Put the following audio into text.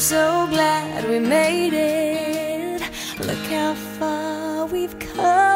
So glad we made it. Look how far we've come.